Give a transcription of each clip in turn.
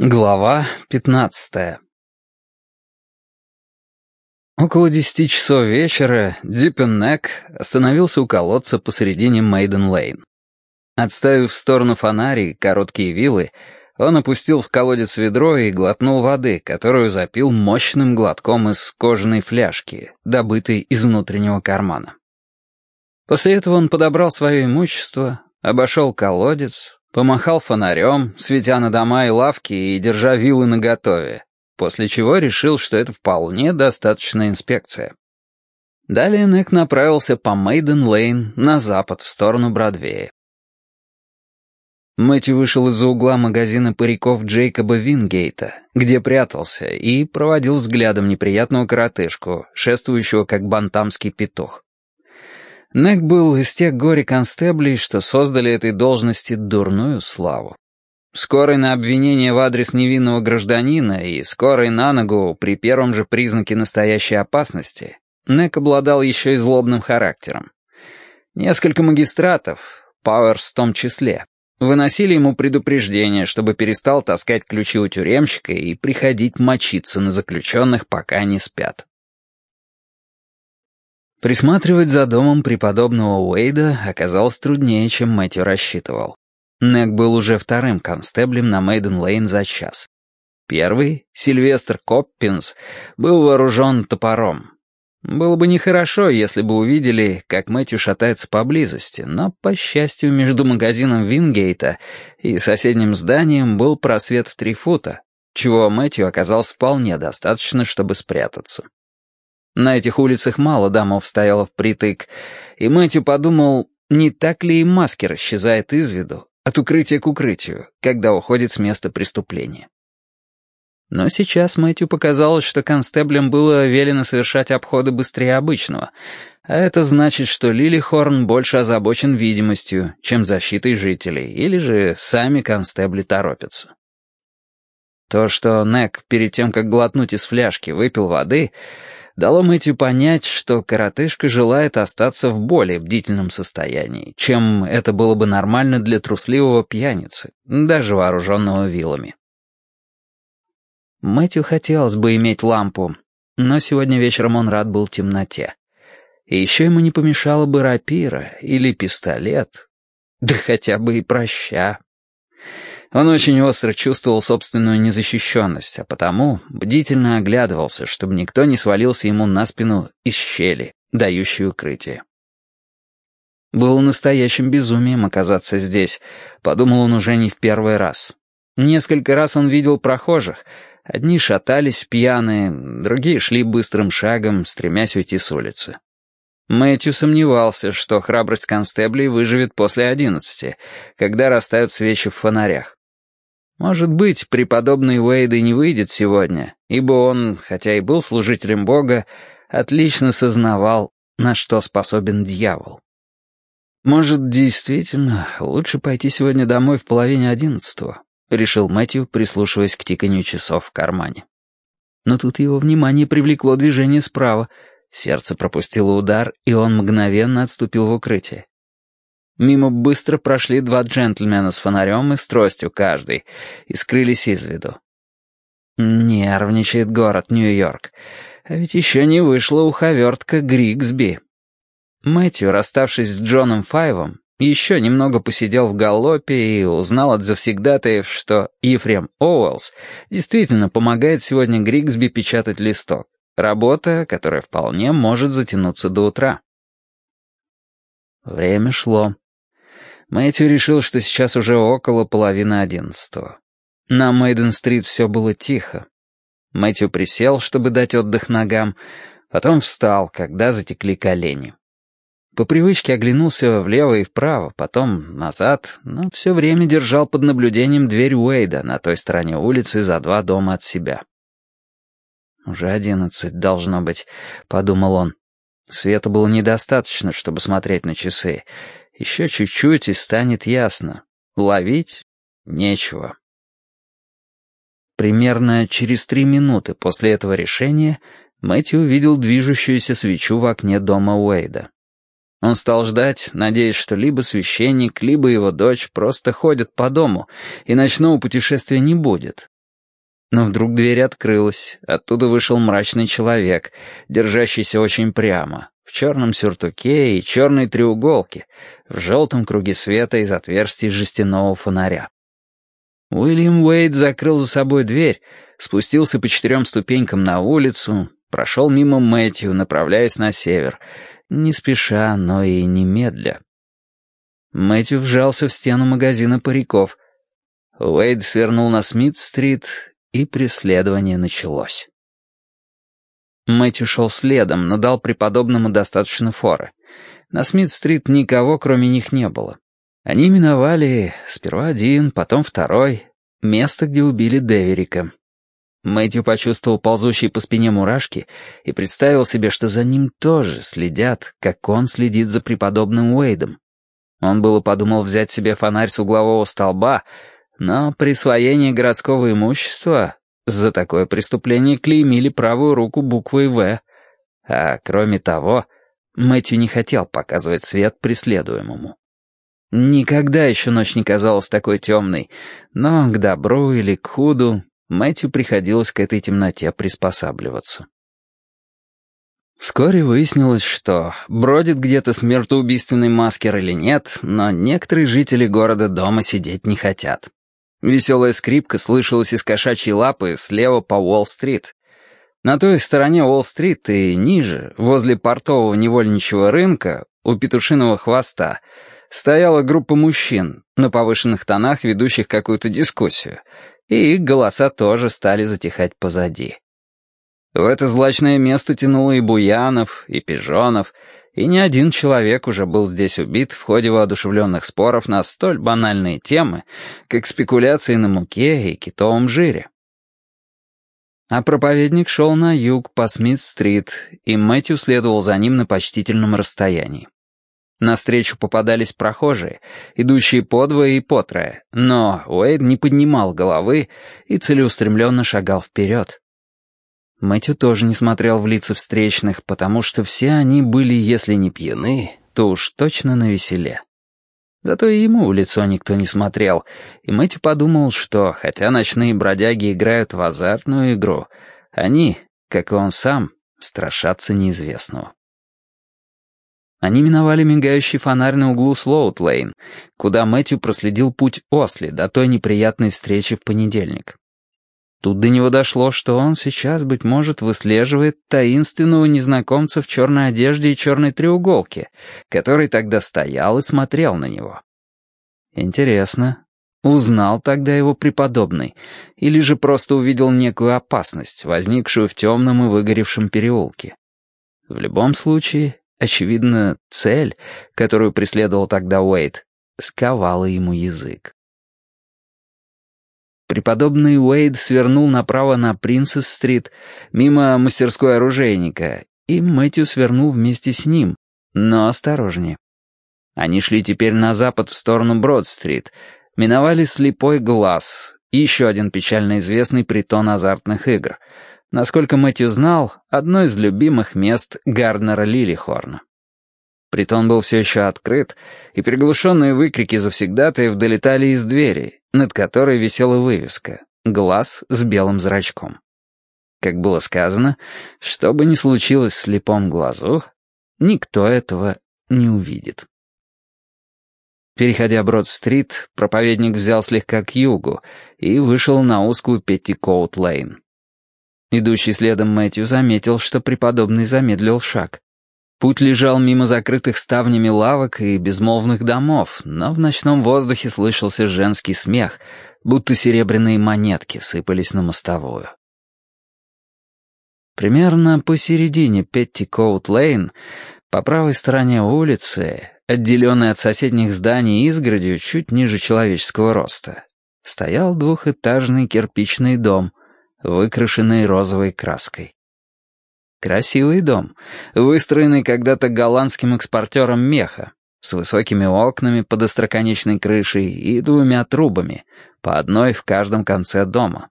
Глава пятнадцатая Около десяти часов вечера Диппеннек остановился у колодца посередине Мейден-Лейн. Отставив в сторону фонари короткие вилы, он опустил в колодец ведро и глотнул воды, которую запил мощным глотком из кожаной фляжки, добытой из внутреннего кармана. После этого он подобрал свое имущество, обошел колодец, Помахал фонарем, светя на дома и лавки и держа вилы наготове, после чего решил, что это вполне достаточная инспекция. Далее Нек направился по Мейден-Лейн на запад, в сторону Бродвея. Мэтью вышел из-за угла магазина париков Джейкоба Вингейта, где прятался, и проводил взглядом неприятного коротышку, шествующего как бантамский петух. Нек был из тех горе-констеблей, что создали этой должности дурную славу. Скорый на обвинение в адрес невинного гражданина и скорый на ногу при первом же признаке настоящей опасности, Нек обладал еще и злобным характером. Несколько магистратов, Пауэрс в том числе, выносили ему предупреждение, чтобы перестал таскать ключи у тюремщика и приходить мочиться на заключенных, пока не спят. Присматривать за домом преподобного Уэйда оказалось труднее, чем Мэтью рассчитывал. Нек был уже вторым констеблем на Мейден-Лейн за час. Первый, Сильвестр Коппинс, был вооружен топором. Было бы нехорошо, если бы увидели, как Мэтью шатается поблизости, но, по счастью, между магазином Вингейта и соседним зданием был просвет в три фута, чего Мэтью оказалось вполне достаточно, чтобы спрятаться. На этих улицах мало домов стояло впритык, и Мэтью подумал, не так ли и маскер исчезает из виду, от укрытия к укрытию, когда уходит с места преступления. Но сейчас Мэтью показалось, что констеблям было велено совершать обходы быстрее обычного, а это значит, что Лилихорн больше озабочен видимостью, чем защитой жителей, или же сами констебли торопятся. То, что Нек перед тем, как глотнуть из фляжки, выпил воды — дало Мэтью понять, что коротышка желает остаться в более бдительном состоянии, чем это было бы нормально для трусливого пьяницы, даже вооруженного вилами. Мэтью хотелось бы иметь лампу, но сегодня вечером он рад был темноте. И еще ему не помешало бы рапира или пистолет, да хотя бы и проща. Он очень остро чувствовал собственную незащищенность, а потому бдительно оглядывался, чтобы никто не свалился ему на спину из щели, дающей укрытие. Было настоящим безумием оказаться здесь, подумал он уже не в первый раз. Несколько раз он видел прохожих. Одни шатались пьяные, другие шли быстрым шагом, стремясь уйти с улицы. Мэтью сомневался, что храбрость констеблей выживет после одиннадцати, когда растают свечи в фонарях. Может быть, преподобный Уэйд и не выйдет сегодня, ибо он, хотя и был служителем Бога, отлично сознавал, на что способен дьявол. «Может, действительно, лучше пойти сегодня домой в половине одиннадцатого», — решил Мэтью, прислушиваясь к тиканью часов в кармане. Но тут его внимание привлекло движение справа. Сердце пропустило удар, и он мгновенно отступил в укрытие. Мимо быстро прошли два джентльмена с фонарем и с тростью каждый и скрылись из виду. Нервничает город Нью-Йорк. А ведь еще не вышла уховертка Григсби. Мэтью, расставшись с Джоном Файвом, еще немного посидел в галопе и узнал от завсегдатаев, что Ефрем Оуэллс действительно помогает сегодня Григсби печатать листок. Работа, которая вполне может затянуться до утра. Время шло. Мэтью решил, что сейчас уже около половины одиннадцатого. На Мейден-стрит все было тихо. Мэтью присел, чтобы дать отдых ногам, потом встал, когда затекли колени. По привычке оглянулся влево и вправо, потом назад, но все время держал под наблюдением дверь Уэйда на той стороне улицы за два дома от себя. «Уже одиннадцать, должно быть», — подумал он. Света было недостаточно, чтобы смотреть на часы, еще чуть-чуть, и станет ясно. Ловить нечего. Примерно через три минуты после этого решения Мэтью увидел движущуюся свечу в окне дома Уэйда. Он стал ждать, надеясь, что либо священник, либо его дочь просто ходят по дому, и ночного путешествия не будет. Но вдруг дверь открылась, оттуда вышел мрачный человек, держащийся очень прямо, в черном сюртуке и черной треуголке, в желтом круге света из отверстий жестяного фонаря. Уильям Уэйд закрыл за собой дверь, спустился по четырем ступенькам на улицу, прошел мимо Мэтью, направляясь на север, не спеша, но и немедля. Мэтью вжался в стену магазина париков. Уэйд свернул на Смит-стрит, и преследование началось. Мэтью шел следом, но дал преподобному достаточно форы. На Смит-стрит никого, кроме них, не было. Они миновали сперва один, потом второй, место, где убили Деверика. Мэтью почувствовал ползущие по спине мурашки и представил себе, что за ним тоже следят, как он следит за преподобным Уэйдом. Он было подумал взять себе фонарь с углового столба, но присвоение городского имущества за такое преступление клеймили правую руку буквой «В». А кроме того, Мэтью не хотел показывать свет преследуемому. Никогда еще ночь не казалась такой темной, но к добру или к худу Мэтью приходилось к этой темноте приспосабливаться. Вскоре выяснилось, что бродит где-то смертоубийственный маскер или нет, но некоторые жители города дома сидеть не хотят. Веселая скрипка слышалась из кошачьей лапы слева по Уолл-стрит. На той стороне Уолл-стрит и ниже, возле портового невольничьего рынка, у петушиного хвоста, стояла группа мужчин, на повышенных тонах ведущих какую-то дискуссию, и их голоса тоже стали затихать позади. В это злачное место тянуло и буянов, и пижонов, и ни один человек уже был здесь убит в ходе воодушевленных споров на столь банальные темы, как спекуляции на муке и китовом жире. А проповедник шел на юг по Смит-стрит, и Мэтью следовал за ним на почтительном расстоянии. Навстречу попадались прохожие, идущие подвое и потрое, но Уэйд не поднимал головы и целеустремленно шагал вперед. Мэтью тоже не смотрел в лица встречных, потому что все они были, если не пьяны, то уж точно на веселе. Зато и ему в лицо никто не смотрел, и Мэтью подумал, что, хотя ночные бродяги играют в азартную игру, они, как и он сам, страшатся неизвестного. Они миновали мигающий фонарь на углу Слоут-Лейн, куда Мэтью проследил путь Осли до той неприятной встречи в понедельник. Тут до него дошло, что он сейчас, быть может, выслеживает таинственного незнакомца в черной одежде и черной треуголке, который тогда стоял и смотрел на него. Интересно, узнал тогда его преподобный, или же просто увидел некую опасность, возникшую в темном и выгоревшем переулке. В любом случае, очевидно, цель, которую преследовал тогда Уэйт, сковала ему язык. Преподобный Уэйд свернул направо на Принцесс-стрит, мимо мастерской оружейника, и Мэтью свернул вместе с ним, но осторожнее. Они шли теперь на запад в сторону Брод-стрит, миновали слепой глаз, еще один печально известный притон азартных игр. Насколько Мэтью знал, одно из любимых мест Гарднера Лилихорна. Притон был все еще открыт, и приглушенные выкрики завсегдатаев долетали из двери, над которой висела вывеска «Глаз с белым зрачком». Как было сказано, что бы ни случилось в слепом глазу, никто этого не увидит. Переходя Брод-стрит, проповедник взял слегка к югу и вышел на узкую Петтикоут-лейн. Идущий следом Мэтью заметил, что преподобный замедлил шаг. Путь лежал мимо закрытых ставнями лавок и безмолвных домов, но в ночном воздухе слышался женский смех, будто серебряные монетки сыпались на мостовую. Примерно посередине Петтикоут-Лейн, по правой стороне улицы, отделенной от соседних зданий изгородью чуть ниже человеческого роста, стоял двухэтажный кирпичный дом, выкрашенный розовой краской. Красивый дом, выстроенный когда-то голландским экспортером меха, с высокими окнами под остроконечной крышей и двумя трубами, по одной в каждом конце дома.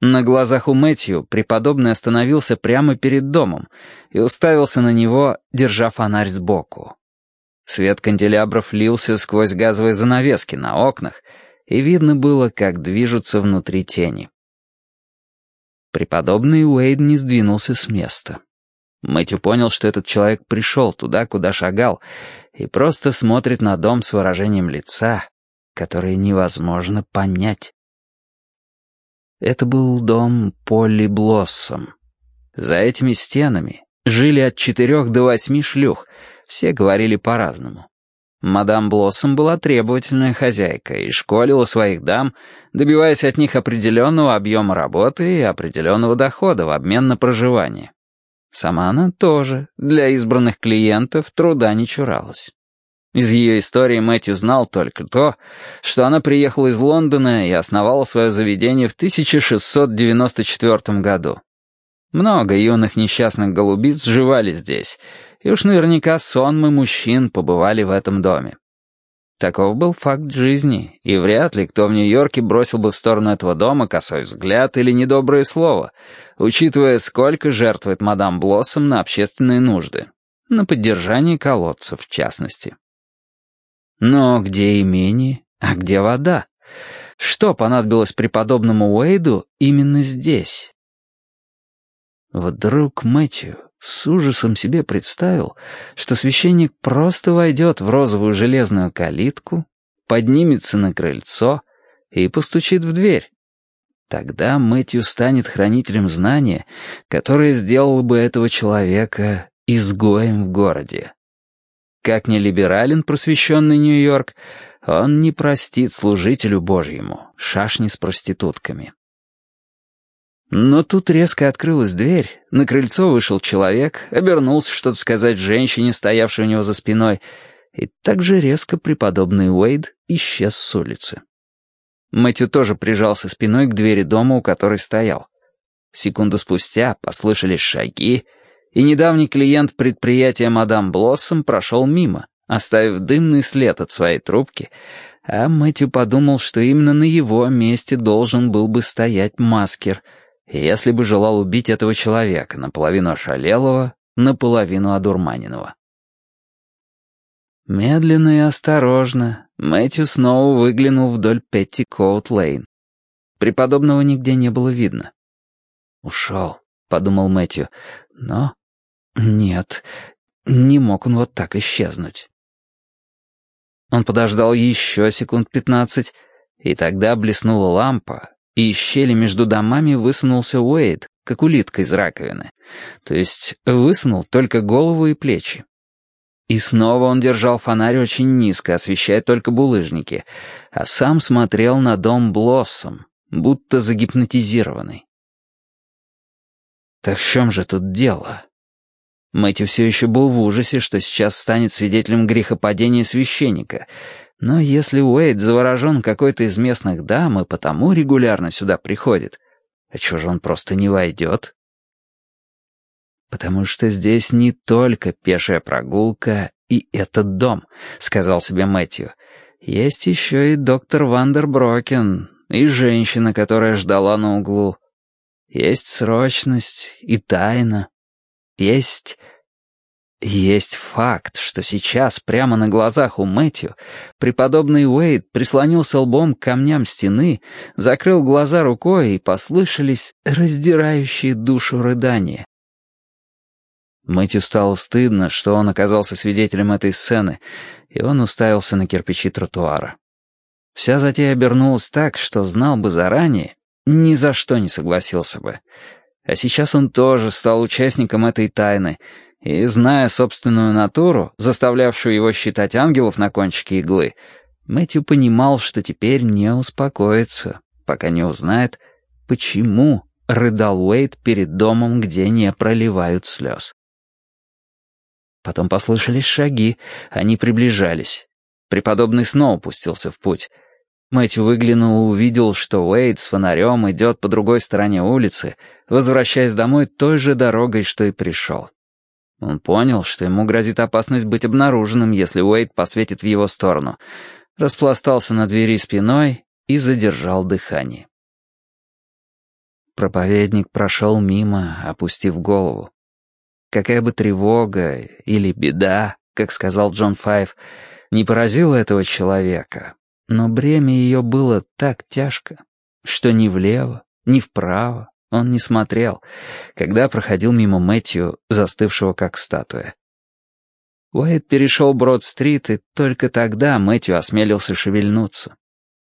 На глазах у Мэтью преподобный остановился прямо перед домом и уставился на него, держа фонарь сбоку. Свет канделябров лился сквозь газовые занавески на окнах, и видно было, как движутся внутри тени. Преподобный Уэйд не сдвинулся с места. Мэтью понял, что этот человек пришел туда, куда шагал, и просто смотрит на дом с выражением лица, которое невозможно понять. Это был дом Полли Блоссом. За этими стенами жили от четырех до восьми шлюх, все говорили по-разному. Мадам Блоссом была требовательная хозяйка и школила своих дам, добиваясь от них определенного объема работы и определенного дохода в обмен на проживание. Сама она тоже для избранных клиентов труда не чуралась. Из ее истории Мэтью знал только то, что она приехала из Лондона и основала свое заведение в 1694 году. Много юных несчастных голубиц жевали здесь, и уж наверняка сонмы мужчин побывали в этом доме. Таков был факт жизни, и вряд ли кто в Нью-Йорке бросил бы в сторону этого дома косой взгляд или недоброе слово, учитывая, сколько жертвует мадам Блоссом на общественные нужды, на поддержание колодцев в частности. Но где имение, а где вода? Что понадобилось преподобному Уэйду именно здесь? Вдруг Мэтью с ужасом себе представил, что священник просто войдет в розовую железную калитку, поднимется на крыльцо и постучит в дверь. Тогда Мэтью станет хранителем знания, которое сделало бы этого человека изгоем в городе. Как не либерален просвещенный Нью-Йорк, он не простит служителю Божьему шашни с проститутками. Но тут резко открылась дверь, на крыльцо вышел человек, обернулся что-то сказать женщине, стоявшей у него за спиной, и так же резко преподобный Уэйд исчез с улицы. Мэтью тоже прижался спиной к двери дома, у которой стоял. Секунду спустя послышались шаги, и недавний клиент предприятия «Мадам Блоссом» прошел мимо, оставив дымный след от своей трубки, а Мэтью подумал, что именно на его месте должен был бы стоять маскер, если бы желал убить этого человека, наполовину ошалелого, наполовину одурманенного. Медленно и осторожно Мэтью снова выглянул вдоль Петти Коут Лейн. Преподобного нигде не было видно. «Ушел», — подумал Мэтью, — «но нет, не мог он вот так исчезнуть. Он подождал еще секунд пятнадцать, и тогда блеснула лампа, и из щели между домами высунулся Уэйд, как улитка из раковины. То есть высунул только голову и плечи. И снова он держал фонарь очень низко, освещая только булыжники, а сам смотрел на дом Блоссом, будто загипнотизированный. Так в чем же тут дело? Мэтью все еще был в ужасе, что сейчас станет свидетелем грехопадения священника. Но если Уэйд заворожен какой-то из местных дам и потому регулярно сюда приходит, а чего же он просто не войдет? «Потому что здесь не только пешая прогулка и этот дом», — сказал себе Мэтью. «Есть еще и доктор Вандерброкен, и женщина, которая ждала на углу. Есть срочность и тайна. Есть... Есть факт, что сейчас, прямо на глазах у Мэтью, преподобный Уэйд прислонился лбом к камням стены, закрыл глаза рукой, и послышались раздирающие душу рыдания. Мэтью стало стыдно, что он оказался свидетелем этой сцены, и он уставился на кирпичи тротуара. Вся затея обернулась так, что знал бы заранее, ни за что не согласился бы. А сейчас он тоже стал участником этой тайны, и, зная собственную натуру, заставлявшую его считать ангелов на кончике иглы, Мэтью понимал, что теперь не успокоится, пока не узнает, почему рыдал Уэйд перед домом, где не проливают слез. Потом послышались шаги, они приближались. Преподобный снова пустился в путь — Мэтью выглянул и увидел, что Уэйд с фонарем идет по другой стороне улицы, возвращаясь домой той же дорогой, что и пришел. Он понял, что ему грозит опасность быть обнаруженным, если Уэйд посветит в его сторону, распластался на двери спиной и задержал дыхание. Проповедник прошел мимо, опустив голову. Какая бы тревога или беда, как сказал Джон Файв, не поразила этого человека, но бремя ее было так тяжко, что ни влево, ни вправо Он не смотрел, когда проходил мимо Мэтью, застывшего как статуя. Уэйд перешел Брод-стрит, и только тогда Мэтью осмелился шевельнуться.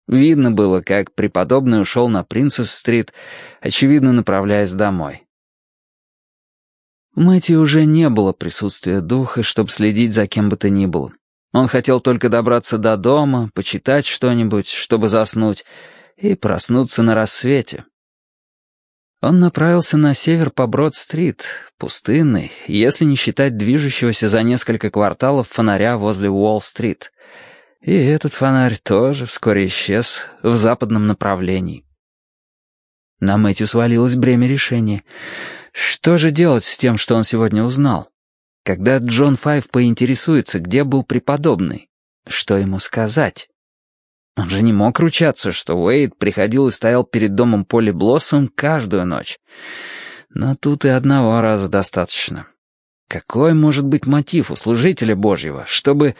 Видно было, как преподобный ушел на Принцесс-стрит, очевидно направляясь домой. У Мэтью уже не было присутствия духа, чтобы следить за кем бы то ни было. Он хотел только добраться до дома, почитать что-нибудь, чтобы заснуть, и проснуться на рассвете. Он направился на север по Брод-стрит, пустынный, если не считать движущегося за несколько кварталов фонаря возле Уолл-стрит. И этот фонарь тоже вскоре исчез в западном направлении. На Мэтью свалилось бремя решения. Что же делать с тем, что он сегодня узнал? Когда Джон Файв поинтересуется, где был преподобный, что ему сказать? Он же не мог ручаться, что Уэйд приходил и стоял перед домом Поли Блоссом каждую ночь. Но тут и одного раза достаточно. Какой может быть мотив у служителя Божьего, чтобы...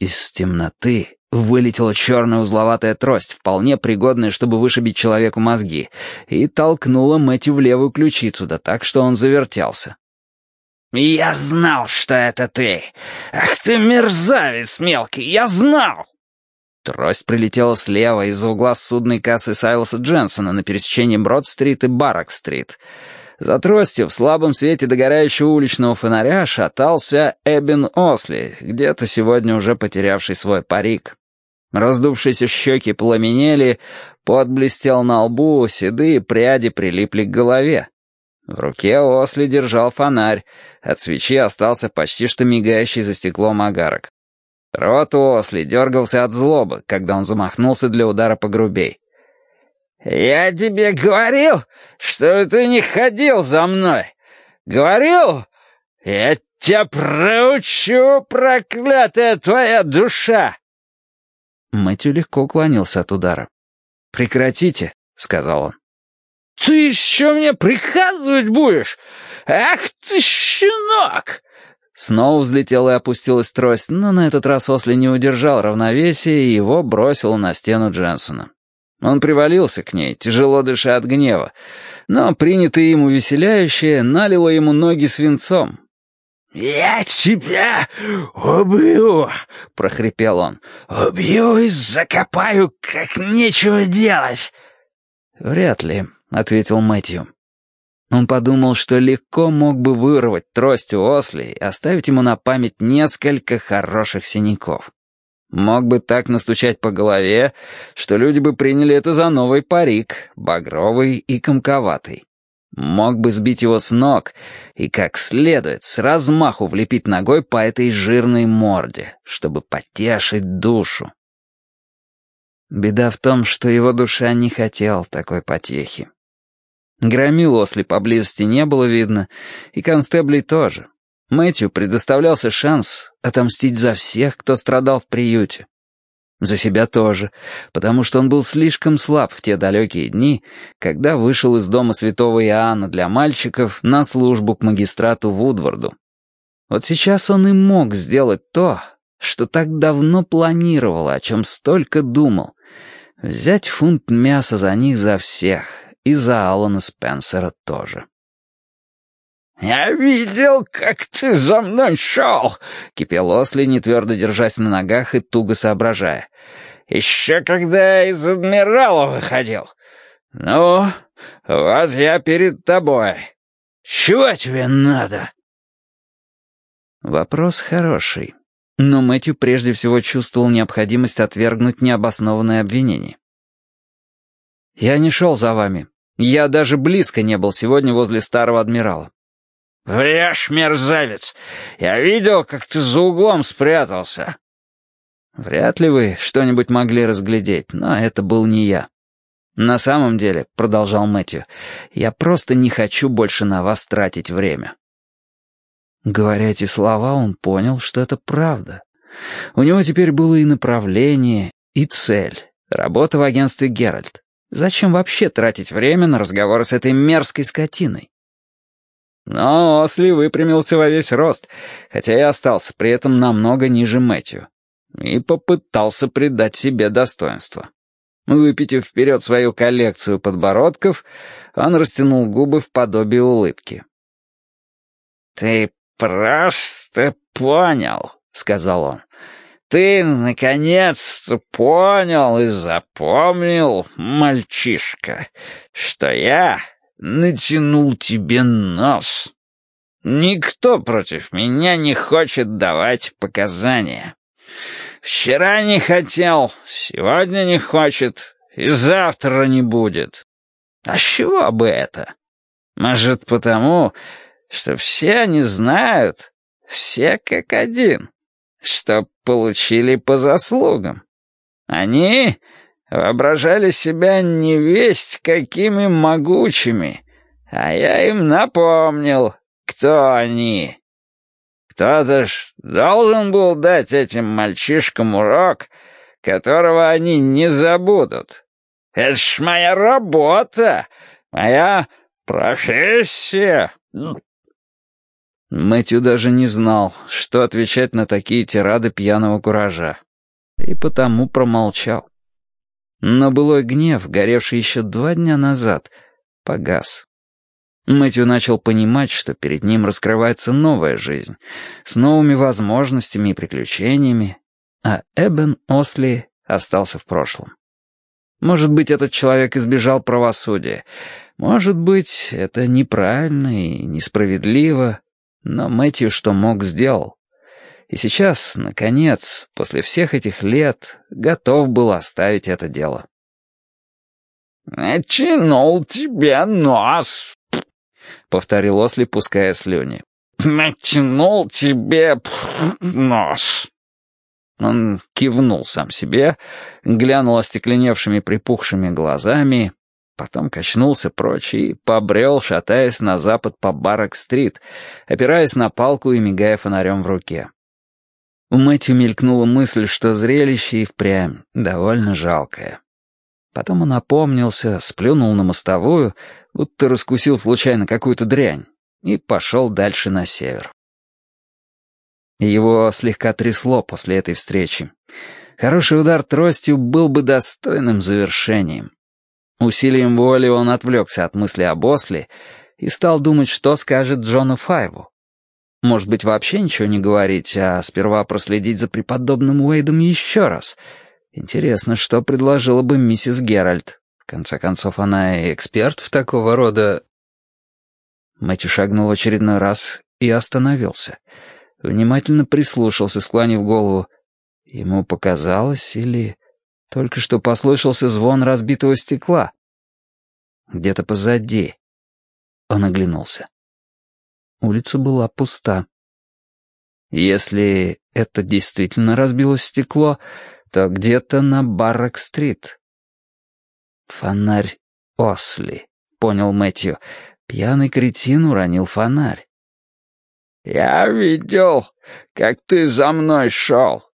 Из темноты вылетела черная узловатая трость, вполне пригодная, чтобы вышибить человеку мозги, и толкнула Мэтью в левую ключицу, да так, что он завертелся. «Я знал, что это ты! Ах ты мерзавец мелкий, я знал!» Трость прилетела слева из-за угла судной кассы Сайлоса Дженсона на пересечении Брод-стрит и Баррак-стрит. За тростью в слабом свете догорающего уличного фонаря шатался Эббин Осли, где-то сегодня уже потерявший свой парик. Раздувшиеся щеки пламенели, пот блестел на лбу, седые пряди прилипли к голове. В руке Осли держал фонарь, от свечи остался почти что мигающий за стеклом огарок. Рот Уосли дергался от злобы, когда он замахнулся для удара погрубей. «Я тебе говорил, что ты не ходил за мной! Говорил? Я тебя проучу, проклятая твоя душа!» Мэтью легко уклонился от удара. «Прекратите», — сказал он. «Ты еще мне приказывать будешь? Ах ты, щенок!» Снова взлетела и опустилась трость, но на этот раз Осли не удержал равновесия и его бросил на стену Дженсона. Он привалился к ней, тяжело дыша от гнева, но принятое ему веселяющее налило ему ноги свинцом. «Я тебя убью!» — прохрипел он. «Убью и закопаю, как нечего делать!» «Вряд ли», — ответил Мэтью. Он подумал, что легко мог бы вырвать трость у Осли и оставить ему на память несколько хороших синяков. Мог бы так настучать по голове, что люди бы приняли это за новый парик, багровый и комковатый. Мог бы сбить его с ног и как следует с размаху влепить ногой по этой жирной морде, чтобы потешить душу. Беда в том, что его душа не хотел такой потехи. Громил Осли поблизости не было видно, и констеблей тоже. Мэтью предоставлялся шанс отомстить за всех, кто страдал в приюте. За себя тоже, потому что он был слишком слаб в те далекие дни, когда вышел из дома святого Иоанна для мальчиков на службу к магистрату Вудварду. Вот сейчас он и мог сделать то, что так давно планировал, о чем столько думал. Взять фунт мяса за них за всех, и за Алана Спенсера тоже. «Я видел, как ты за мной шел!» — кипел Осли, не твердо держась на ногах и туго соображая. «Еще когда я из адмирала выходил. Ну, вот я перед тобой. Чего тебе надо?» Вопрос хороший, но Мэтью прежде всего чувствовал необходимость отвергнуть необоснованное обвинение. «Я не шел за вами», я даже близко не был сегодня возле старого адмирала. «Врешь, мерзавец! Я видел, как ты за углом спрятался!» Вряд ли вы что-нибудь могли разглядеть, но это был не я. «На самом деле», — продолжал Мэтью, — «я просто не хочу больше на вас тратить время». Говоря эти слова, он понял, что это правда. У него теперь было и направление, и цель — работа в агентстве «Геральт». Зачем вообще тратить время на разговоры с этой мерзкой скотиной? Но Осли выпрямился во весь рост, хотя и остался при этом намного ниже Мэтью, и попытался придать себе достоинство. Выпитив вперед свою коллекцию подбородков, он растянул губы в подобие улыбки. «Ты просто понял», — сказал он. «Ты, наконец-то, понял и запомнил, мальчишка, что я натянул тебе нос. Никто против меня не хочет давать показания. Вчера не хотел, сегодня не хочет и завтра не будет. А с чего бы это? Может, потому, что все они знают, все как один, что получили по заслугам. Они воображали себя невесть какими могучими, а я им напомнил, кто они. Кто-то ж должен был дать этим мальчишкам урок, которого они не забудут. Это ж моя работа, моя профессия. Мэтью даже не знал, что отвечать на такие тирады пьяного куража, и потому промолчал. Но былой гнев, горевший еще два дня назад, погас. Мэтью начал понимать, что перед ним раскрывается новая жизнь, с новыми возможностями и приключениями, а Эбен Осли остался в прошлом. Может быть, этот человек избежал правосудия. Может быть, это неправильно и несправедливо. Но Мэтью что мог, сделал. И сейчас, наконец, после всех этих лет, готов был оставить это дело. «Натянул тебе нос», — повторил Осли, пуская слюни. «Натянул тебе нос». Он кивнул сам себе, глянул остекленевшими припухшими глазами, потом качнулся прочь и побрел, шатаясь на запад по Баррак-стрит, опираясь на палку и мигая фонарем в руке. У Мэтью мелькнула мысль, что зрелище и впрямь довольно жалкое. Потом он опомнился, сплюнул на мостовую, будто раскусил случайно какую-то дрянь, и пошел дальше на север. Его слегка трясло после этой встречи. Хороший удар тростью был бы достойным завершением. Усилием воли он отвлекся от мысли об Осли и стал думать, что скажет Джону Файву. Может быть, вообще ничего не говорить, а сперва проследить за преподобным Уэйдом еще раз — Интересно, что предложила бы миссис Геральт. В конце концов, она и эксперт в такого рода... Мэтью шагнул очередной раз и остановился. Внимательно прислушался, склонив голову. Ему показалось или... Только что послышался звон разбитого стекла. Где-то позади. Он оглянулся. Улица была пуста. Если это действительно разбилось стекло, то где-то на Баррак-стрит. «Фонарь Осли», — понял Мэтью. Пьяный кретин уронил фонарь. «Я видел, как ты за мной шел.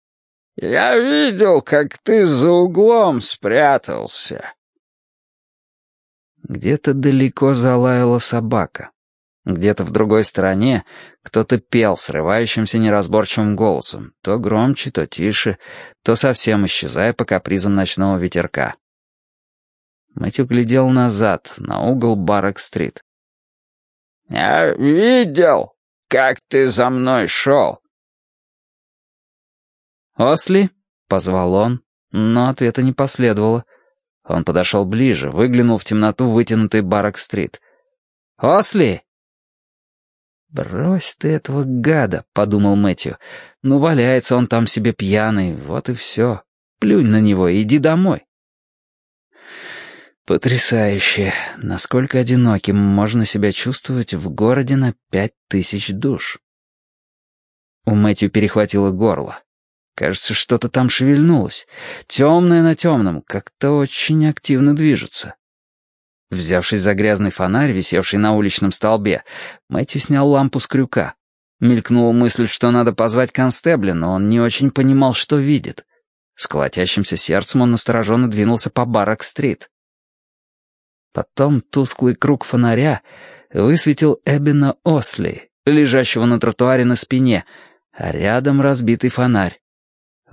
Я видел, как ты за углом спрятался». Где-то далеко залаяла собака. Где-то в другой стороне кто-то пел срывающимся неразборчивым голосом, то громче, то тише, то совсем исчезая по капризам ночного ветерка. Мэтью глядел назад, на угол Баррак-стрит. «Я видел, как ты за мной шел». «Осли?» — позвал он, но ответа не последовало. Он подошел ближе, выглянул в темноту вытянутой Баррак-стрит. «Осли!» «Брось ты этого гада», — подумал Мэтью. «Ну, валяется он там себе пьяный, вот и все. Плюнь на него, иди домой». Потрясающе, насколько одиноким можно себя чувствовать в городе на пять тысяч душ. У Мэтью перехватило горло. Кажется, что-то там шевельнулось. Темное на темном, как-то очень активно движется. Взявшись за грязный фонарь, висевший на уличном столбе, Мэтью снял лампу с крюка. Мелькнула мысль, что надо позвать констебля, но он не очень понимал, что видит. С колотящимся сердцем он настороженно двинулся по Баррак-стрит. Потом тусклый круг фонаря высветил Эббина Осли, лежащего на тротуаре на спине, а рядом разбитый фонарь.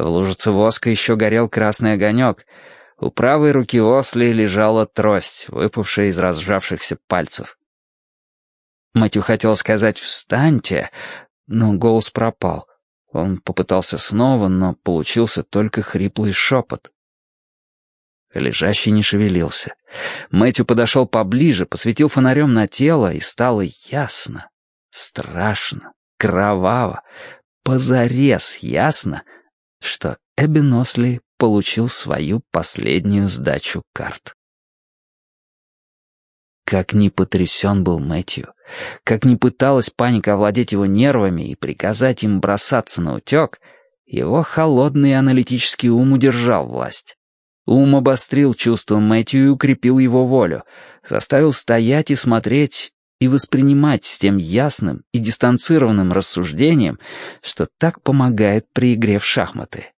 В лужице воска еще горел красный огонек — У правой руки Осли лежала трость, выпавшая из разжавшихся пальцев. Мэтью хотел сказать «встаньте», но голос пропал. Он попытался снова, но получился только хриплый шепот. Лежащий не шевелился. Мэтью подошел поближе, посветил фонарем на тело, и стало ясно, страшно, кроваво, позарез ясно, что Эбби Носли получил свою последнюю сдачу карт. Как ни потрясен был Мэтью, как ни пыталась паника овладеть его нервами и приказать им бросаться на утек, его холодный аналитический ум удержал власть. Ум обострил чувство Мэтью и укрепил его волю, заставил стоять и смотреть и воспринимать с тем ясным и дистанцированным рассуждением, что так помогает при игре в шахматы.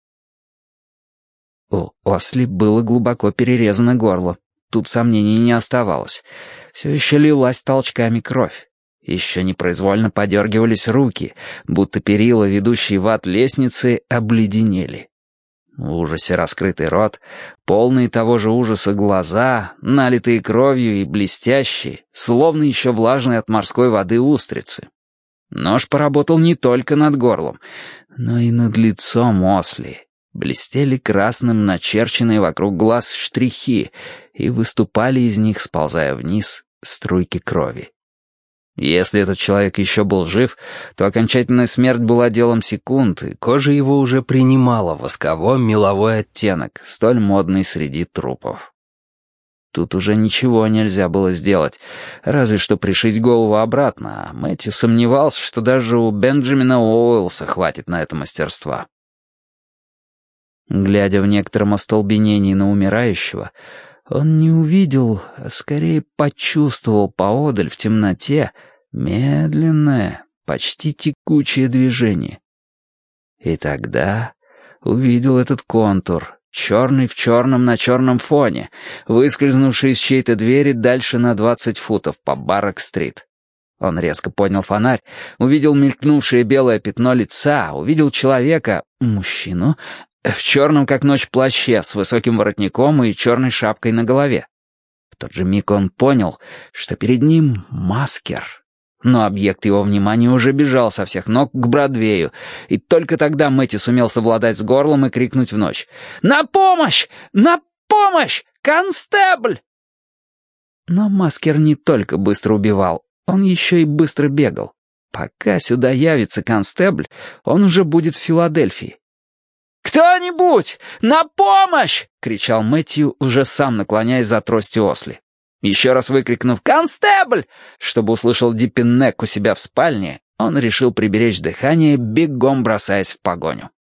У Осли было глубоко перерезано горло. Тут сомнений не оставалось. Все еще лилась толчками кровь. Еще непроизвольно подергивались руки, будто перила, ведущие в ад лестницы, обледенели. В ужасе раскрытый рот, полные того же ужаса глаза, налитые кровью и блестящие, словно еще влажные от морской воды устрицы. Нож поработал не только над горлом, но и над лицом Осли. Блестели красным начерченные вокруг глаз штрихи, и выступали из них, сползая вниз, струйки крови. Если этот человек еще был жив, то окончательная смерть была делом секунд, и кожа его уже принимала восково-меловой оттенок, столь модный среди трупов. Тут уже ничего нельзя было сделать, разве что пришить голову обратно, а Мэтью сомневался, что даже у Бенджамина Уэллса хватит на это мастерства. Глядя в некотором остолбенении на умирающего, он не увидел, а скорее почувствовал поодаль в темноте медленное, почти текучее движение. И тогда увидел этот контур, черный в черном на черном фоне, выскользнувший из чьей-то двери дальше на двадцать футов по Баррак-стрит. Он резко поднял фонарь, увидел мелькнувшее белое пятно лица, увидел человека, мужчину, в черном как ночь плаще с высоким воротником и черной шапкой на голове. В тот же миг он понял, что перед ним маскер. Но объект его внимания уже бежал со всех ног к Бродвею, и только тогда Мэтти сумел совладать с горлом и крикнуть в ночь. «На помощь! На помощь! Констебль!» Но маскер не только быстро убивал, он еще и быстро бегал. Пока сюда явится констебль, он уже будет в Филадельфии. «Кто-нибудь! На помощь!» — кричал Мэтью, уже сам наклоняясь за тростью осли. Еще раз выкрикнув «Констебль!», чтобы услышал Диппиннек у себя в спальне, он решил приберечь дыхание, бегом бросаясь в погоню.